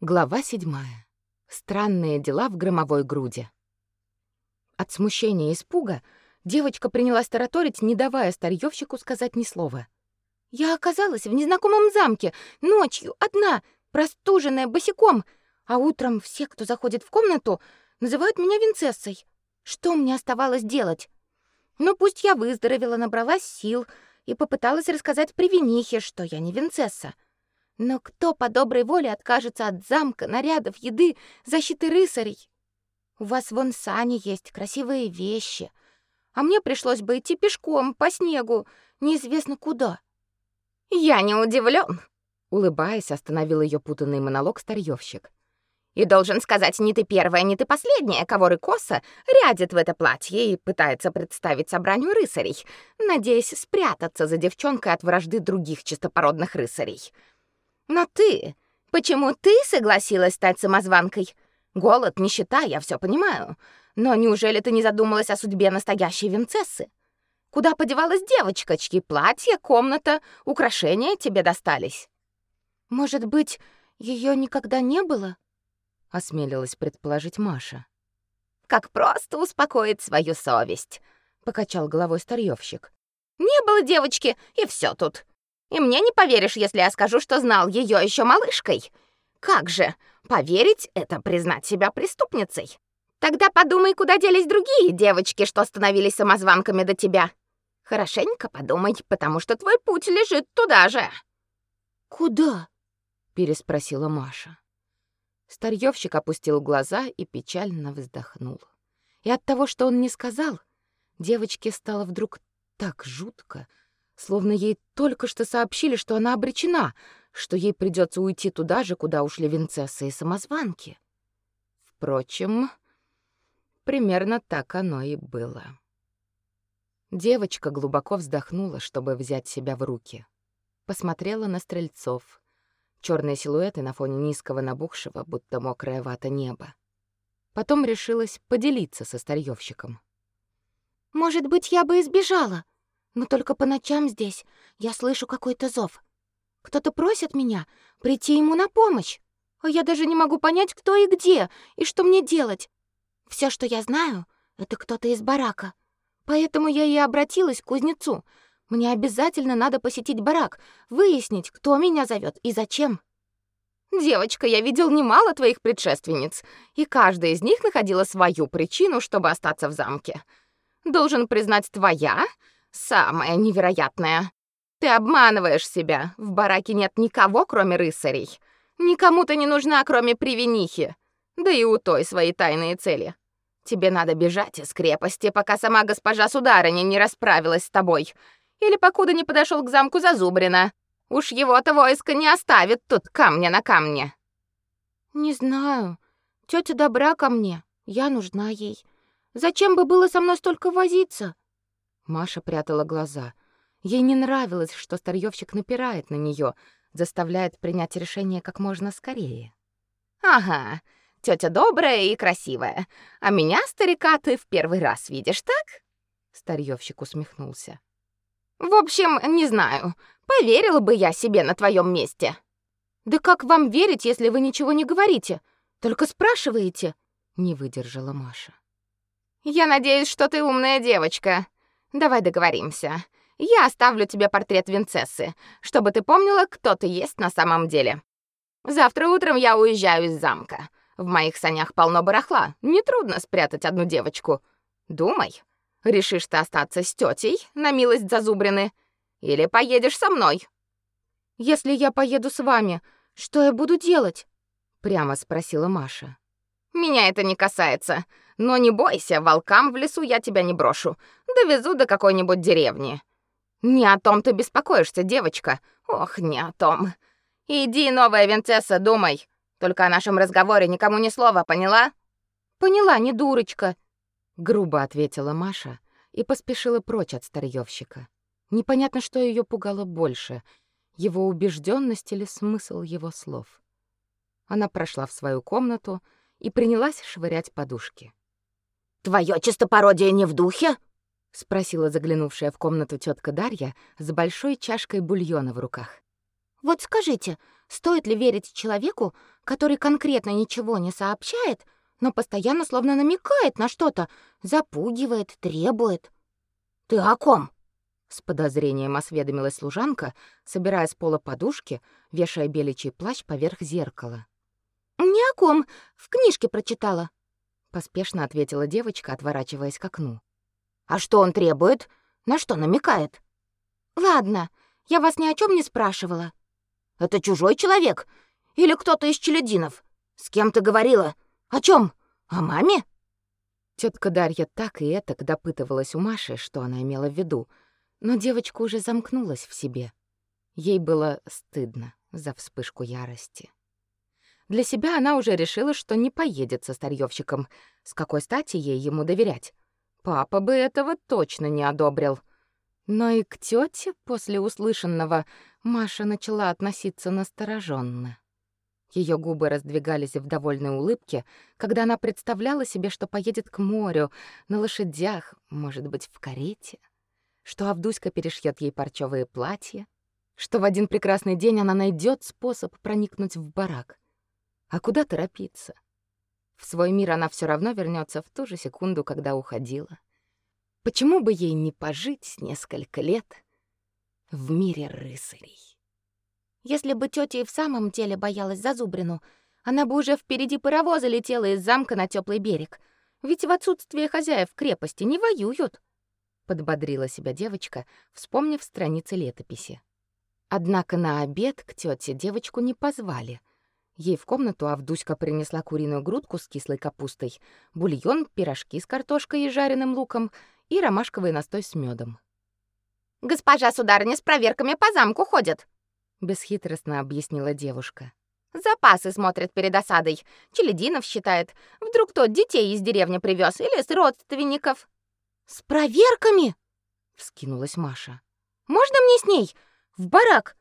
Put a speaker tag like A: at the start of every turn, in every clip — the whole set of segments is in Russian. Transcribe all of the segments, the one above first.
A: Глава седьмая. Странные дела в громовой груди. От смущения и испуга девочка принялась тараторить, не давая старьёвщику сказать ни слова. «Я оказалась в незнакомом замке, ночью, одна, простуженная, босиком, а утром все, кто заходит в комнату, называют меня Винцессой. Что мне оставалось делать? Ну, пусть я выздоровела, набралась сил и попыталась рассказать привинихе, что я не Винцесса. Но кто по доброй воле откажется от замка, нарядов, еды, защиты рыцарей? У вас вон сани есть, красивые вещи. А мне пришлось бы идти пешком по снегу, неизвестно куда.
B: Я не удивлен,
A: улыбаясь, остановил ее путанный монолог старьёвщик.
B: И должен сказать, не ты первая, не ты последняя, кого Рыкоса рядит в это платье и пытается представить собранию рыцарей, надеясь спрятаться за девчонкой от вражды других чистопородных рыцарей. Но ты... Почему ты согласилась стать самозванкой? Голод, нищета, я все понимаю. Но неужели ты не задумалась о судьбе настоящей винцессы? Куда подевалась девочка, чьи платья, комната, украшения тебе достались?
A: Может быть, ее никогда не было? Осмелилась предположить Маша.
B: Как просто успокоить свою совесть, покачал головой старьёвщик. Не было девочки, и все тут. И мне не поверишь, если я скажу, что знал ее еще малышкой. Как же, поверить — это признать себя преступницей. Тогда подумай, куда делись другие девочки, что становились самозванками до тебя. Хорошенько подумай, потому что твой путь лежит туда же.
A: Куда? переспросила Маша. Старьёвщик опустил глаза и печально вздохнул. И от того, что он не сказал, девочке стало вдруг так жутко, словно ей только что сообщили, что она обречена, что ей придется уйти туда же, куда ушли Винцесса и самозванки. Впрочем, примерно так оно и было. Девочка глубоко вздохнула, чтобы взять себя в руки. Посмотрела на стрельцов. Черные силуэты на фоне низкого набухшего, будто мокрая вата неба. Потом решилась поделиться со старьёвщиком.
C: «Может быть, я бы избежала, но только по ночам здесь я слышу какой-то зов. Кто-то просит меня прийти ему на помощь, а я даже не могу понять, кто и где, и что мне делать. Все, что я знаю, это кто-то из барака. Поэтому я и обратилась к кузнецу. Мне обязательно надо посетить барак, выяснить, кто меня зовет и зачем.
B: Девочка, я видел немало твоих предшественниц, и каждая из них находила свою причину, чтобы остаться в замке. Должен признать, твоя Самое невероятное. Ты обманываешь себя. В бараке нет никого, кроме рыцарей. Никому ты не нужна, кроме привинихи. Да и у той свои тайные цели. Тебе надо бежать из крепости, пока сама госпожа сударыня не расправилась с тобой. Или покуда не подошел к замку Зазубрина. Уж его-то войско не оставит тут камня на камне.
C: Не знаю. Тётя добра ко мне. Я нужна ей. Зачем бы было со мной столько возиться?
A: Маша прятала глаза. Ей не нравилось, что старьёвщик напирает на неё, заставляет принять решение как можно скорее.
B: Ага. Тётя добрая и красивая. А меня, старика, ты в первый раз видишь, так?
A: Старьёвщик усмехнулся.
B: В общем, не знаю. Поверила бы я себе на твоём месте.
C: Да как вам верить, если вы ничего не говорите? Только спрашиваете?
A: Не выдержала Маша.
B: Я надеюсь, что ты умная девочка. Давай договоримся. Я оставлю тебе портрет Винцессы, чтобы ты помнила, кто ты есть на самом деле. Завтра утром я уезжаю из замка. В моих санях полно барахла. Нетрудно спрятать одну девочку. Думай. Решишь ты остаться с тетей на милость Зазубрины или поедешь со мной?
C: Если я поеду с вами, что я буду делать?
A: прямо спросила Маша.
B: Меня это не касается. Но не бойся, волкам в лесу я тебя не брошу. Довезу до какой-нибудь деревни. Не о том ты беспокоишься, девочка. Ох, не о том. Иди, новая Винцесса, думай. Только о нашем разговоре никому ни слова, поняла?
C: Поняла, не дурочка,
A: грубо ответила Маша и поспешила прочь от старьёвщика. Непонятно, что её пугало больше: его убеждённость или смысл его слов. Она прошла в свою комнату и принялась швырять подушки.
B: Твое чистопородие не в духе?
A: спросила заглянувшая в комнату тетка Дарья с большой чашкой бульона в руках.
C: Вот скажите, стоит ли верить человеку, который конкретно ничего не сообщает, но постоянно словно намекает на что-то, запугивает, требует?
A: Ты о ком? С подозрением осведомилась служанка, собирая с пола подушки, вешая беличий плащ поверх зеркала.
C: «Ни о ком. В книжке прочитала», —
A: поспешно ответила девочка, отворачиваясь к окну. «А что он требует? На что намекает?»
C: «Ладно, я вас ни о чем не спрашивала».
A: «Это чужой человек? Или кто-то из челядинов? С кем ты говорила? О чем? О маме?» Тетка Дарья так и этак допытывалась у Маши, что она имела в виду, но девочка уже замкнулась в себе. Ей было стыдно за вспышку ярости. Для себя она уже решила, что не поедет со старьёвщиком. С какой стати ей ему доверять? Папа бы этого точно не одобрил. Но и к тёте после услышанного Маша начала относиться настороженно. Ее губы раздвигались в довольной улыбке, когда она представляла себе, что поедет к морю, на лошадях, может быть, в карете, что Авдуська перешьет ей парчевые платья, что в один прекрасный день она найдет способ проникнуть в барак. А куда торопиться? В свой мир она все равно вернется в ту же секунду, когда уходила. Почему бы ей не пожить несколько лет в мире рыцарей?
C: Если бы тетя и в самом деле боялась за Зубрину, она бы уже впереди паровоза летела из замка на теплый берег. Ведь в отсутствие хозяев крепости не воюют. Подбодрила себя девочка, вспомнив страницы летописи.
A: Однако на обед к тете девочку не позвали. Ей в комнату Авдуська принесла куриную грудку с кислой капустой, бульон, пирожки с картошкой и жареным луком и ромашковый настой с медом.
B: «Госпожа сударыня с проверками по замку ходит»,
A: бесхитростно объяснила девушка.
B: Запасы смотрит перед осадой, челядинов считает. Вдруг тот детей из деревни привез или с родственников.
C: С проверками? вскинулась Маша. Можно мне с ней в барак?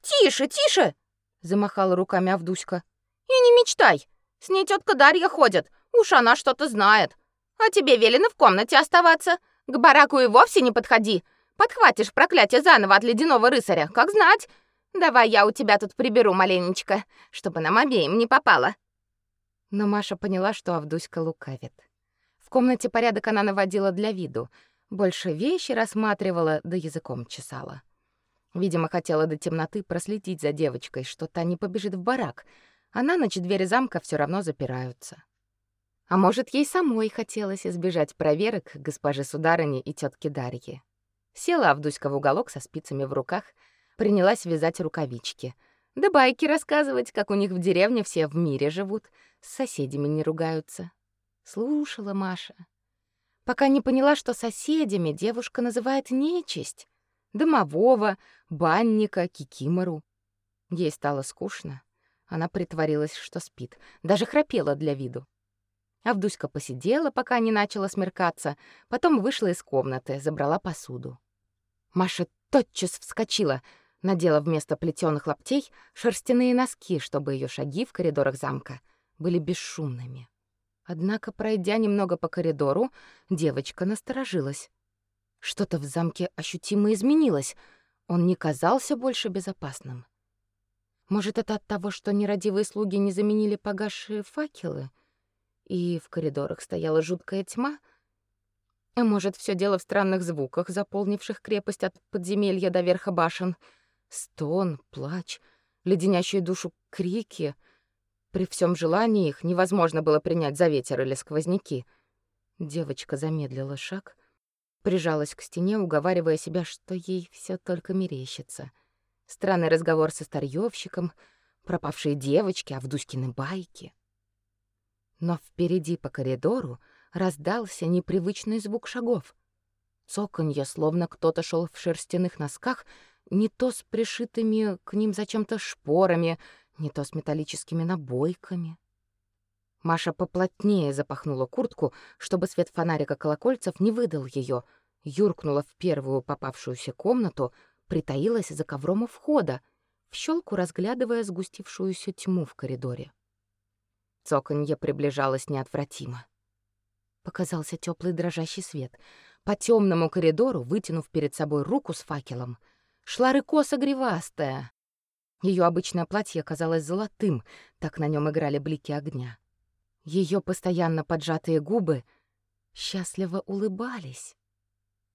B: Тише, тише, замахала руками Авдуська. И не мечтай. С ней тетка Дарья ходит. Уж она что-то знает. А тебе велено в комнате оставаться. К бараку и вовсе не подходи. Подхватишь проклятие заново от ледяного рыцаря, как знать. Давай я у тебя тут приберу маленечко, чтобы нам обеим не попало.
A: Но Маша поняла, что Авдуська лукавит. В комнате порядок она наводила для виду, больше вещи рассматривала, да языком чесала. Видимо, хотела до темноты проследить за девочкой, что та не побежит в барак, а на ночь двери замка все равно запираются. А может, ей самой хотелось избежать проверок госпожи сударыни и тетки Дарьи. Села Авдуська в уголок со спицами в руках — принялась вязать рукавички. Да байки рассказывать, как у них в деревне все в мире живут, с соседями не ругаются. Слушала Маша. Пока не поняла, что соседями девушка называет нечисть. Домового, банника, кикимору. Ей стало скучно. Она притворилась, что спит, даже храпела для виду. Авдуська посидела, пока не начала смеркаться, потом вышла из комнаты, забрала посуду. Маша тотчас вскочила — надела вместо плетёных лаптей шерстяные носки, чтобы её шаги в коридорах замка были бесшумными. Однако, пройдя немного по коридору, девочка насторожилась. Что-то в замке ощутимо изменилось. Он не казался больше безопасным. Может, это от того, что нерадивые слуги не заменили погасшие факелы, и в коридорах стояла жуткая тьма? А может, все дело в странных звуках, заполнивших крепость от подземелья до верха башен — Стон, плач, леденящие душу крики. При всем желании их невозможно было принять за ветер или сквозняки. Девочка замедлила шаг, прижалась к стене, уговаривая себя, что ей все только мерещится. Странный разговор со старьёвщиком, пропавшие девочки, Авдуськины байки. Но впереди по коридору раздался непривычный звук шагов. Цоканье, словно кто-то шел в шерстяных носках — не то с пришитыми к ним зачем-то шпорами, не то с металлическими набойками. Маша поплотнее запахнула куртку, чтобы свет фонарика колокольцев не выдал ее, юркнула в первую попавшуюся комнату, притаилась за ковром у входа, в щелку разглядывая сгустившуюся тьму в коридоре. Цоканье приближалось неотвратимо. Показался теплый дрожащий свет. По темному коридору, вытянув перед собой руку с факелом, шла рыкоса гривастая. Ее обычное платье казалось золотым, так на нем играли блики огня. Ее постоянно поджатые губы счастливо улыбались.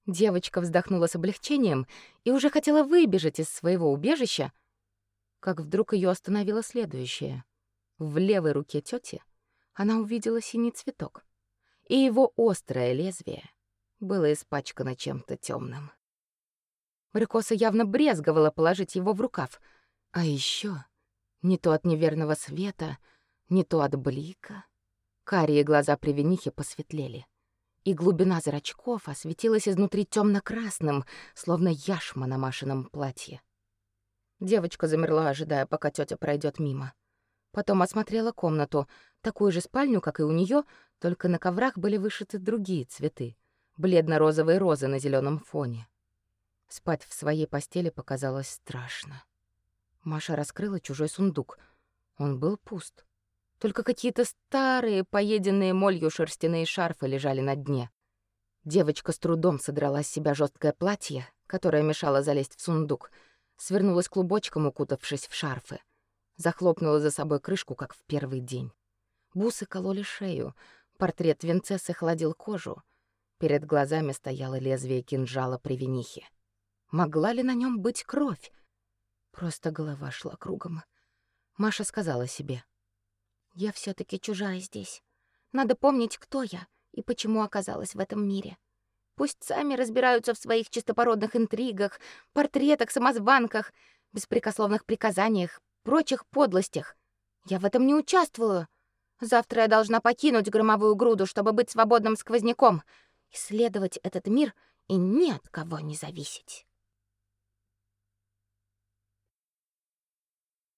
A: Девочка вздохнула с облегчением и уже хотела выбежать из своего убежища, как вдруг ее остановило следующее. В левой руке тети она увидела синий цветок, и его острое лезвие было испачкано чем-то темным. Рикоса явно брезговала положить его в рукав, а еще не то от неверного света, не то от блика. Карие глаза привинихи посветлели и глубина зрачков осветилась изнутри темно красным словно яшма на Машином платье. Девочка замерла, ожидая, пока тетя пройдет мимо. Потом осмотрела комнату, такую же спальню, как и у нее, только на коврах были вышиты другие цветы, бледно-розовые розы на зеленом фоне. Спать в своей постели показалось страшно. Маша раскрыла чужой сундук. Он был пуст. Только какие-то старые, поеденные молью шерстяные шарфы лежали на дне. Девочка с трудом содрала с себя жесткое платье, которое мешало залезть в сундук, свернулась клубочком, укутавшись в шарфы. Захлопнула за собой крышку, как в первый день. Бусы кололи шею, портрет Винцессы холодил кожу. Перед глазами стояло лезвие кинжала привинихи. Могла ли на нем быть кровь? Просто голова шла кругом. Маша сказала себе: я все таки чужая здесь. Надо помнить, кто я и почему оказалась в этом мире. Пусть сами разбираются в своих чистопородных интригах, портретах, самозванках, беспрекословных приказаниях, прочих подлостях. Я в этом не участвую. Завтра я должна покинуть громовую груду, чтобы быть свободным сквозняком, исследовать этот мир и ни от кого не зависеть.